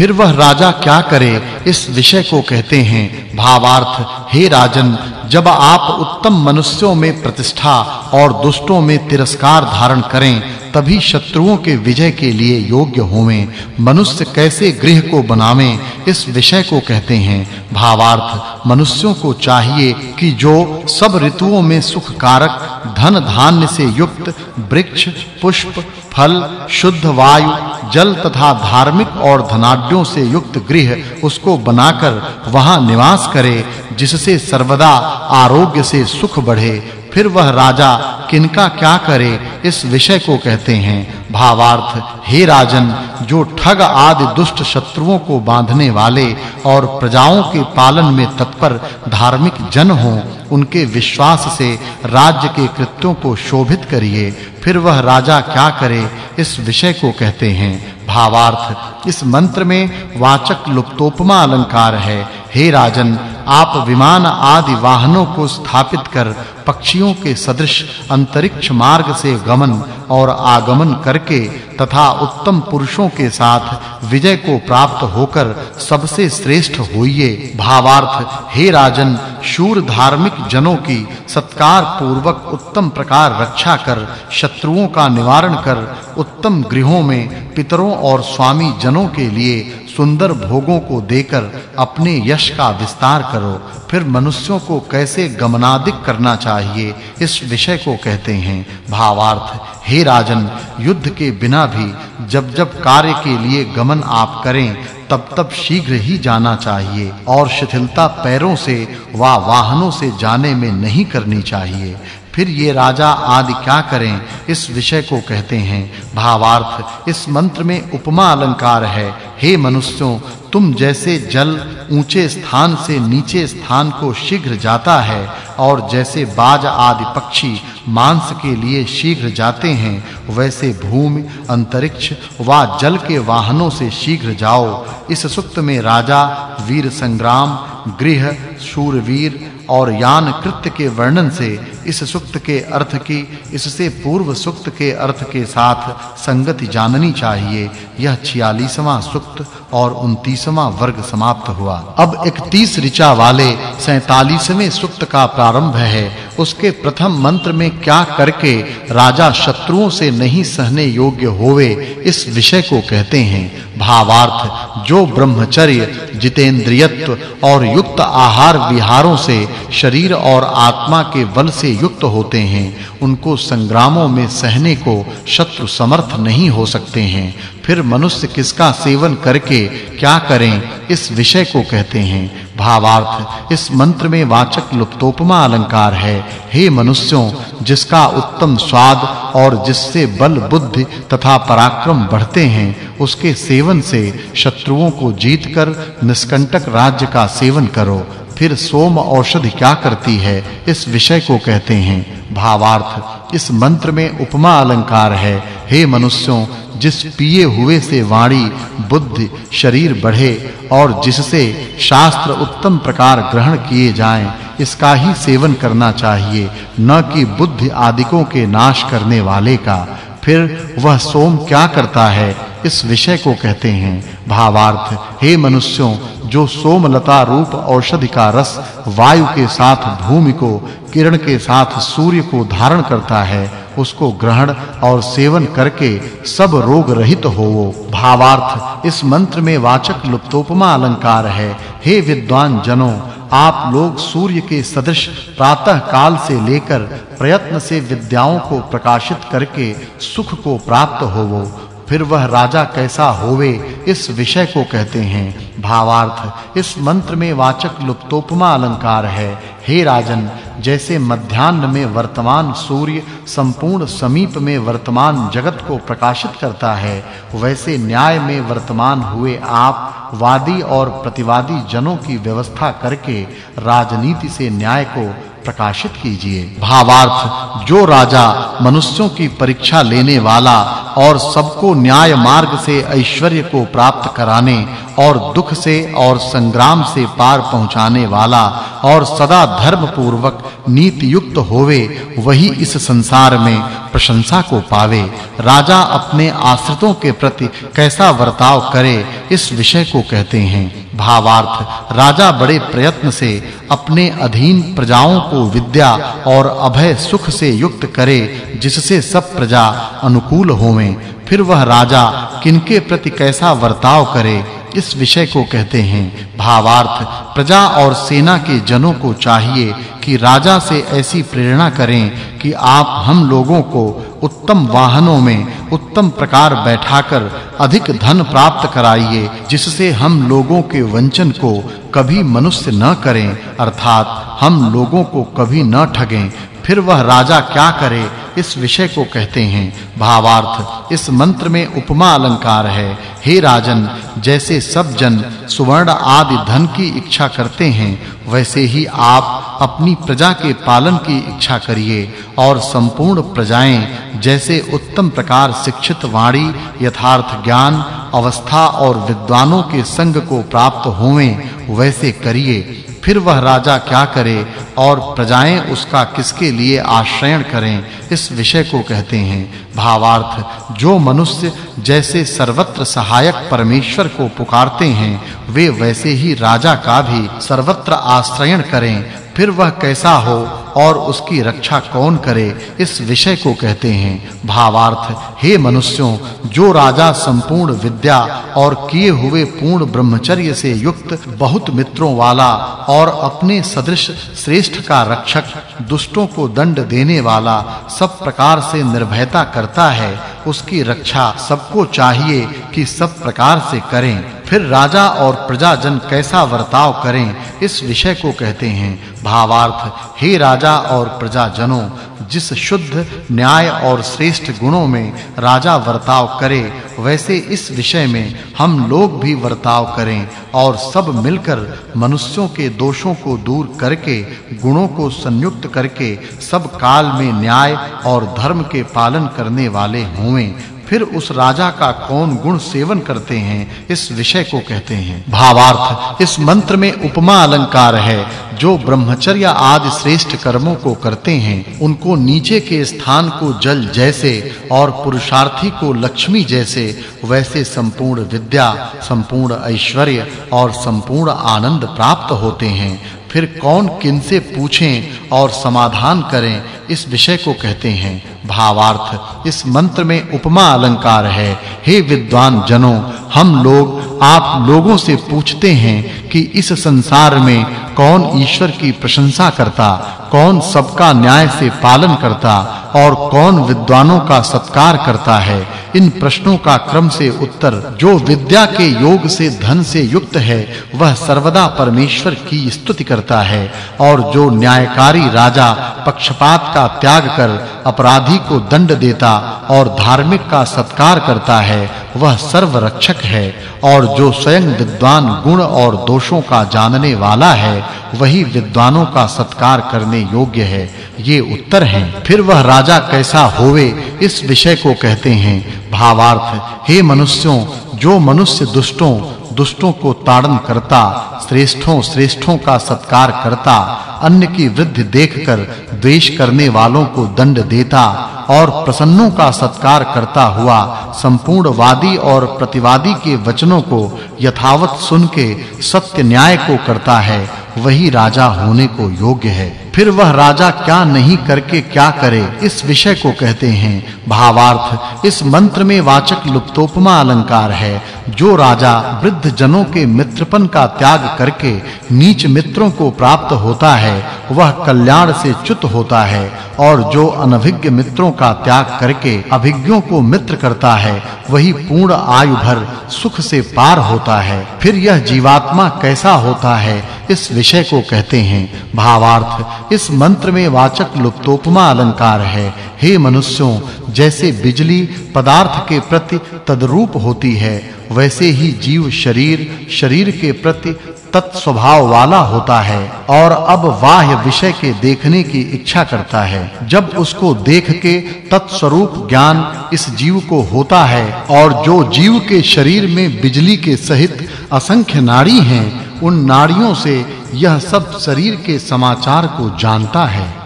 फिर वह राजा क्या करे, इस विषय को कहते हैं, भावार्थ, हे राजन, जब आप उत्तम मनुष्यों में प्रतिष्ठा और दुष्टों में तिरस्कार धारण करें तभी शत्रुओं के विजय के लिए योग्य होवें। मनुष्य कैसे गृह को बनावें, इस विषय को कहते हैं। भावार्थ, मनुष्यों को चाहिए कि जो सब ऋतुओं में सुख कारक धन धान्य से युक्त, वृक्ष, पुष्प, फल, शुद्ध वायु, जल तथा धार्मिक और धनाढ्यों से युक्त गृह उसको बनाकर वहाँ निवास करे, जिससे सर्वदा आरोग्य से सुख बढ़े। फिर वह राजा, किनका क्या करे? इस विषय को कहते हैं। भावार्थ, हे राजन, जो ठग आदि दुष्ट शत्रुओं को बांधने वाले और प्रजाओं के पालन में तत्पर धार्मिक जन हों, उनके विश्वास से राज्य के कृत्यों को शोभित करिए। फिर वह राजा क्या करे? इस विषय को कहते हैं। भावार्थ, इस मंत्र में वाचक् लुप्तोपमा अलंकार है। हे राजन, आप विमान आदि वाहनों को स्थापित कर पक्षियों के सदृश अंतरिक्ष मार्ग से गमन और आगमन करके तथा उत्तम पुरुषों के साथ विजय को प्राप्त होकर सबसे श्रेष्ठ होइए। भावार्थ, हे राजन, शूर धार्मिक जनों की सत्कार पूर्वक उत्तम प्रकार रक्षा कर, शत्रुओं का निवारण कर, उत्तम गृहों में पितरों और स्वामी जनों के लिए सुंदर भोगों को देकर अपने यश का विस्तार करो। फिर मनुष्यों को कैसे गमनादिक करना चाहिए इस विषय को कहते हैं, भावार्थ, हे राजन, युद्ध के बिना भी जब जब कार्य के लिए गमन आप करें, तब तब शीघ्र ही जाना चाहिए और शिथिलता पैरों से वा वाहनों से जाने में नहीं करनी चाहिए। फिर ये राजा आदि क्या करें? इस विषय को कहते हैं, भावार्थ, इस मंत्र में उपमा अलंकार है। हे मनुष्यों, तुम जैसे जल ऊँचे स्थान से नीचे स्थान को शीघ्र जाता है, और जैसे बाज आदि पक्षी मांस के लिए शीघ्र जाते हैं, वैसे भूमि, अंतरिक्ष व जल के वाहनों से शीघ्र जाओ। इस सुक्त में राजा, वीर संग्राम, गृह, शूरवीर और यान कृत्य के वर्णन से इस सुक्त के अर्थ की, इससे पूर्व सुक्त के अर्थ के साथ संगति जाननी चाहिए। यह 46वां सुक्त और 29वां वर्ग समाप्त हुआ। अब 31 ऋचा वाले 47वें सुक्त का प्रारंभ है। उसके प्रथम मंत्र में क्या करके राजा शत्रुओं से नहीं सहने योग्य होवे, इस विषय को कहते हैं। भावार्थ, जो ब्रह्मचर्य, जितेंद्रियत्व और युक्त आहार विहारों से शरीर और आत्मा के बल से युक्त होते हैं, उनको संग्रामों में सहने को शत्रु समर्थ नहीं हो सकते हैं। फिर मनुष्य किसका सेवन करके क्या करें, इस विषय को कहते हैं। भावार्थ, इस मंत्र में वाचक् लुप्तोपमा अलंकार है। हे मनुष्यों, जिसका उत्तम स्वाद और जिससे बल बुद्धि तथा पराक्रम बढ़ते हैं, उसके सेवन से शत्रुओं को जीतकर निष्कंटक राज्य का सेवन करो। फिर सोम औषधि क्या करती है, इस विषय को कहते हैं। भावार्थ, इस मंत्र में उपमा अलंकार है। हे मनुष्यों जिस पिए हुए से वाणी, बुद्धि, शरीर बढ़े और जिससे शास्त्र उत्तम प्रकार ग्रहण किए जाएँ, इसका ही सेवन करना चाहिए, न कि बुद्धि आदिकों के नाश करने वाले का। फिर वह सोम क्या करता है? इस विषय को कहते हैं। भावार्थ, हे मनुष्यों, जो सोमलता रूप औषधि का रस वायु के साथ भूमि को, किरण के साथ सूर्य को धारण करता है उसको ग्रहण और सेवन करके सब रोग रहित होवो। भावार्थ, इस मंत्र में वाचक् लुप्तोपमा अलंकार है। हे विद्वान जनों, आप लोग सूर्य के सदृश प्रातः काल से लेकर प्रयत्न से विद्याओं को प्रकाशित करके सुख को प्राप्त होवो। फिर वह राजा कैसा होवे, इस विषय को कहते हैं। भावार्थ, इस मंत्र में वाचक् लुप्तोपमा अलंकार है। हे राजन, जैसे मध्याह्न में वर्तमान सूर्य संपूर्ण समीप में वर्तमान जगत को प्रकाशित करता है, वैसे न्याय में वर्तमान हुए आप वादी और प्रतिवादी जनों की व्यवस्था करके राजनीति से न्याय को प्रकाशित कीजिए। भावार्थ, जो राजा मनुष्यों की परीक्षा लेने वाला और सबको न्याय मार्ग से ऐश्वर्य को प्राप्त कराने और दुख से और संग्राम से पार पहुँचाने वाला और सदा धर्म पूर्वक नीति युक्त होवे, वही इस संसार में प्रशंसा को पावे। राजा अपने आश्रितों के प्रति कैसा वर्ताव करे, इस विषय को कहते हैं। भावार्थ, राजा बड़े प्रयत्न से अपने अधीन प्रजाओं को विद्या और अभय सुख से युक्त करे, जिससे सब प्रजा अनुकूल होवें। फिर वह राजा, किनके प्रति कैसा वर्ताव करे? इस विषय को कहते हैं। भावार्थ, प्रजा और सेना के जनों को चाहिए कि राजा से ऐसी प्रेरणा करें कि आप हम लोगों को उत्तम वाहनों में उत्तम प्रकार बैठाकर अधिक धन प्राप्त कराइए, जिससे हम लोगों के वंचन को कभी मनुष्य न करें। अर्थात, हम लोगों को कभी न ठगें। फिर वह राजा क्या करे? इस विषय को कहते हैं, भावार्थ, इस मंत्र में उपमा अलंकार है। हे राजन, जैसे सब जन सुवर्ण आदि धन की इच्छा करते हैं, वैसे ही आप अपनी प्रजा के पालन की इच्छा करिए, और संपूर्ण प्रजाएँ, जैसे उत्तम प्रकार शिक्षित वाणी, यथार्थ ज्ञान, अवस्था और विद्वानों के संग को प्राप्त होवें, वैसे करिए। फिर वह राजा क्या करे और प्रजाएँ उसका किसके लिए आश्रय करें, इस विषय को कहते हैं। भावार्थ, जो मनुष्य जैसे सर्वत्र सहायक परमेश्वर को पुकारते हैं, वे वैसे ही राजा का भी सर्वत्र आश्रय करें फिर वह कैसा हो और उसकी रक्षा कौन करे, इस विषय को कहते हैं। भावार्थ, हे मनुष्यों, जो राजा संपूर्ण विद्या और किए हुए पूर्ण ब्रह्मचर्य से युक्त बहुत मित्रों वाला और अपने सदृश श्रेष्ठ का रक्षक, दुष्टों को दंड देने वाला सब प्रकार से निर्भयता करता है, उसकी रक्षा सबको चाहिए कि सब प्रकार से करें। फिर राजा और प्रजाजन कैसा वर्ताव करें, इस विषय को कहते हैं। भावार्थ, हे राजा और प्रजाजनों, जिस शुद्ध, न्याय और श्रेष्ठ गुणों में राजा वर्ताव करे, वैसे इस विषय में हम लोग भी वर्ताव करें और सब मिलकर मनुष्यों के दोषों को दूर करके, गुणों को संयुक्त करके सब काल में न्याय और धर्म के पालन करने वाले होवें। फिर उस राजा का कौन गुण सेवन करते हैं, इस विषय को कहते हैं। भावार्थ, इस मंत्र में उपमा अलंकार है, जो ब्रह्मचर्य आदि श्रेष्ठ कर्मों को करते हैं, उनको नीचे के स्थान को जल जैसे और पुरुषार्थी को लक्ष्मी जैसे, वैसे संपूर्ण विद्या, संपूर्ण ऐश्वर्य और संपूर्ण आनंद प्राप्त होते हैं। फिर कौन किनसे पूछें और समाधान करें, इस विषय को कहते हैं भावार्थ। इस मंत्र में उपमा अलंकार है। हे विद्वान जनों, हम लोग आप लोगों से पूछते हैं कि इस संसार में कौन ईश्वर की प्रशंसा करता, कौन सबका न्याय से पालन करता और कौन विद्वानों का सत्कार करता है, इन प्रश्नों का क्रम से उत्तर जो विद्या के योग से धन से युक्त है, वह सर्वदा परमेश्वर की स्तुति करता है और जो न्यायकारी राजा पक्षपात का त्याग कर अपराधी को दंड देता और धार्मिक का सत्कार करता है, वह सर्वरक्षक है और जो स्वयं विद्वान गुण और दोषों का जानने वाला है वही विद्वानों का सत्कार करने योग्य है। ये उत्तर हैं। फिर वह राजा कैसा होवे, इस विषय को कहते हैं। भावार्थ, हे मनुष्यों, जो मनुष्य दुष्टों दुष्टों को ताड़न करता, श्रेष्ठों श्रेष्ठों का सत्कार करता अन्य की वृद्धि देखकर द्वेष करने वालों को दंड देता और प्रसन्नों का सत्कार करता हुआ संपूर्ण वादी और प्रतिवादी के वचनों को यथावत सुन के सत्य न्याय को करता है, वही राजा होने को योग्य है। फिर वह राजा क्या नहीं करके क्या करे, इस विषय को कहते हैं। भावार्थ, इस मंत्र में वाचक् लुप्तोपमा अलंकार है। जो राजा वृद्ध जनों के मित्रपन का त्याग करके नीच मित्रों को प्राप्त होता है, वह कल्याण से च्युत होता है। और जो अनभिज्ञ मित्रों का त्याग करके अभिज्ञों को मित्र करता है, वही पूर्ण आयु भर सुख से पार होता है। फिर यह जीवात्मा कैसा होता है, इस विषय को कहते हैं। भावार्थ, इस मंत्र में वाचक् लुप्तोपमा अलंकार है। हे मनुष्यों, जैसे बिजली पदार्थ के प्रति तद्रूप होती है, वैसे ही जीव शरीर शरीर के प्रति तत्स्वभाव वाला होता है और अब बाह्य विषय के देखने की इच्छा करता है। जब उसको देख के तत्स्वरूप ज्ञान इस जीव को होता है और जो जीव के शरीर में बिजली के सहित असंख्य नाड़ी हैं, उन नाड़ियों से यह सब शरीर के समाचार को जानता है।